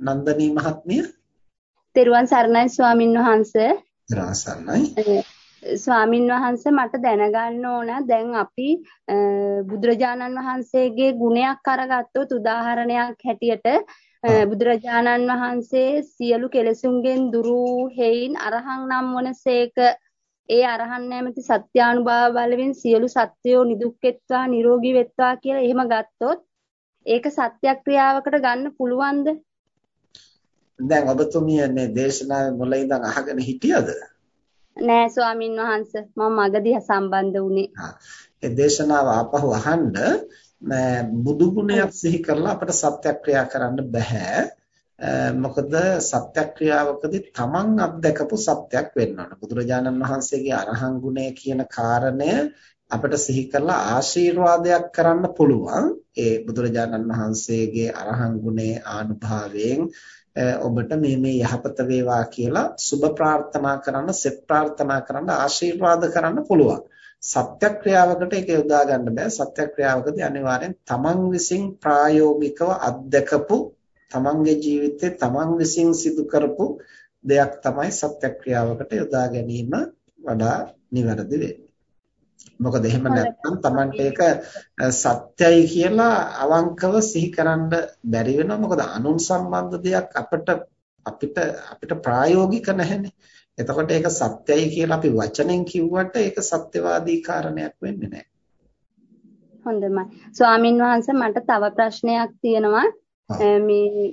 නන්දනී මහත්මිය තෙරුවන් සරණයි ස්වාමින් වහන්සේ. තෙරුවන් සරණයි. ස්වාමින් වහන්සේ මට දැනගන්න ඕන දැන් අපි බුදුරජාණන් වහන්සේගේ ගුණයක් අරගත්තොත් උදාහරණයක් හැටියට බුදුරජාණන් වහන්සේ සියලු කෙලෙසුන්ගෙන් දුරු හේයින් අරහං නම් වනසේක ඒ අරහන් නැමැති සත්‍යානුභාව බලවෙන් සියලු සත්වයෝ නිදුක් වෙත්වා නිරෝගී වෙත්වා කියලා එහෙම ගත්තොත් ඒක සත්‍යක්‍රියාවකට ගන්න පුළුවන්ද? දැන් ඔබතුමිය මේ දේශනාවේ මුල ඉඳන් අහගෙන හිටියද? නෑ ස්වාමින් වහන්සේ මම මගදී සම්බන්ධ වුණේ. ඒ දේශනාව ආපහු අහන්න බුදු ගුණයක් සිහි කරලා අපිට සත්‍යක්‍රියා කරන්න බෑ. මොකද සත්‍යක්‍රියාවකදී තමන් අත්දකපු සත්‍යක් වෙන්න ඕන. බුදුරජාණන් වහන්සේගේ අරහන් ගුණය කියන කාරණය අපිට සිහි කරලා ආශිර්වාදයක් කරන්න පුළුවන්. ඒ බුදුරජාණන් වහන්සේගේ අරහන් ගුණේ ආනුභාවයෙන් ඔබට මේ මේ යහපත වේවා කියලා සුබ ප්‍රාර්ථනා කරන්න, සෙත් ප්‍රාර්ථනා කරන්න, ආශිර්වාද කරන්න පුළුවන්. සත්‍යක්‍රියාවකට ඒක යොදා ගන්න බෑ. සත්‍යක්‍රියාවකදී අනිවාර්යෙන් තමන් විසින් ප්‍රායෝගිකව අත්දකපු තමන්ගේ ජීවිතේ තමන් විසින් සිදු කරපු දෙයක් තමයි සත්‍යක්‍රියාවකට යොදා ගැනීම වඩා නිවැරදි වෙන්නේ. මොකද එහෙම නැත්නම් Tamante ඒක සත්‍යයි කියලා අවංකව සිහි කරන්න බැරි වෙනවා. මොකද අනුන් සම්බන්ධ දෙයක් අපිට අපිට අපිට ප්‍රායෝගික නැහැනේ. එතකොට ඒක සත්‍යයි කියලා අපි වචනෙන් කිව්වට ඒක සත්‍යවාදී කාරණයක් වෙන්නේ නැහැ. හොඳයි. ස්වාමින් වහන්සේ මට තව ප්‍රශ්නයක් තියෙනවා. මේ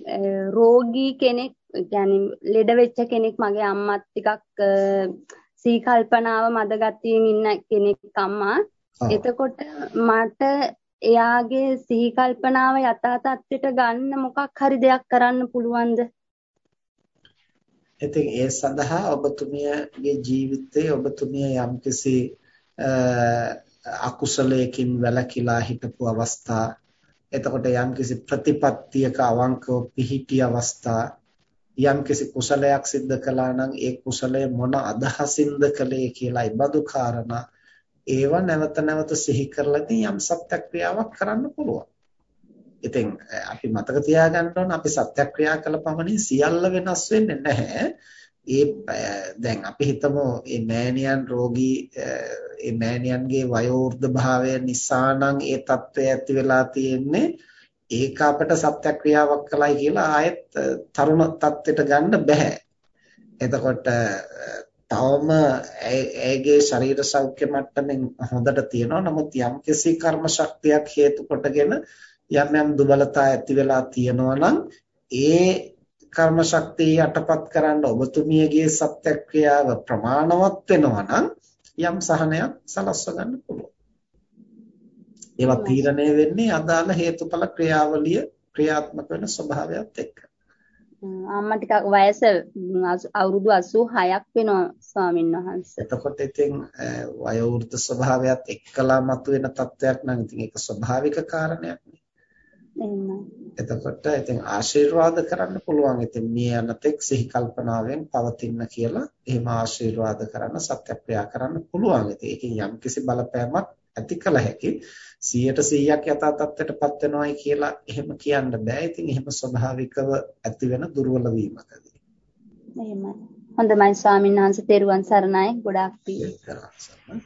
රෝගී කෙනෙක් يعني ලෙඩ වෙච්ච කෙනෙක් මගේ අම්මත් ටිකක් සී කල්පනාව මද ගතියෙන් ඉන්න කෙනෙක් අම්මා. එතකොට මට එයාගේ සිහි කල්පනාව යථා තත්ත්වයට ගන්න මොකක් හරි දෙයක් කරන්න පුළුවන්ද? ඉතින් ඒ සඳහා ඔබතුමියගේ ජීවිතයේ ඔබතුමිය යම්කිසි අකුසලයකින් වැළකීලා හිටපු අවස්ථා එතකොට යම්කිසි ප්‍රතිපත්තියක අවංකව පිහිටි අවස්ථා යම්කිසි කුසලයක් සිද්ධ කළා නම් ඒ කුසලය මොන අදහසින්ද කළේ කියලා ඉබඳු කාරණා ඒව නැවත නැවත සිහි කරලා ඉතින් යම් සත්‍යක්‍රියාවක් කරන්න පුළුවන්. ඉතින් අපි මතක තියාගන්න ඕන අපි සත්‍යක්‍රියා කළ පමණින් සියල්ල වෙනස් වෙන්නේ නැහැ. ඒ දැන් අපි හිතමු මේ මෑණියන් රෝගී මේ මෑණියන්ගේ වයෝවෘද්ධ භාවය නිසා නම් ඒ తත්වය ඇති වෙලා තියෙන්නේ ඒක අපිට සත්‍යක්‍රියාවක් කළයි කියලා ආයෙත් තරුණ තත්ත්වයට ගන්න බෑ. එතකොට තවම ඇගේ ශරීර සෞඛ්‍ය මට්ටමින් හොඳට තියෙනවා. නමුත් යම්කිසි කර්ම ශක්තියක් හේතු කොටගෙන යම් යම් දුබලතා ඇති වෙලා තියෙනවා නම් ඒ කර්ම ශක්තිය යටපත් කරන්න ඔබතුමියගේ සත්‍යක්‍රියාව ප්‍රමාණවත් වෙනවා නම් යම් සහනයක් සලස්ව ගන්න පුළුවන්. ඒවා තීරණය වෙන්නේ අදාළ හේතුඵල ක්‍රියාවලිය ක්‍රියාත්මක වෙන ස්වභාවයත් එක්ක. අම්මා ටිකක් වයස අවුරුදු 86ක් වෙනවා ස්වාමින් වහන්සේ. එතකොට ඉතින් වයෝවෘද්ධ ස්වභාවයත් එක්කලා මතුවෙන තත්වයක් නම් ඉතින් ඒක ස්වභාවික කාරණයක් නේ. එහෙමයි. එතකොට ඉතින් ආශිර්වාද කරන්න පුළුවන්. ඉතින් මේ යනතෙක් සිහි කල්පනාවෙන් පවතින්න කියලා එහෙම ආශිර්වාද කරන්න සත්‍යක්‍රියා කරන්න පුළුවන්. ඉතින් ඒකෙන් යම්කිසි බලපෑමක් ඇති කළ හැකි 100ට 100ක් යථා තත්ත්වයටපත් වෙනවයි කියලා එහෙම කියන්න බෑ. ඉතින් එහෙම ස්වභාවිකව ඇති වෙන දුර්වල වීමකදී. එහෙමයි. හොඳයි ස්වාමීන් වහන්සේ තෙරුවන් සරණයි. ගොඩාක් පිං.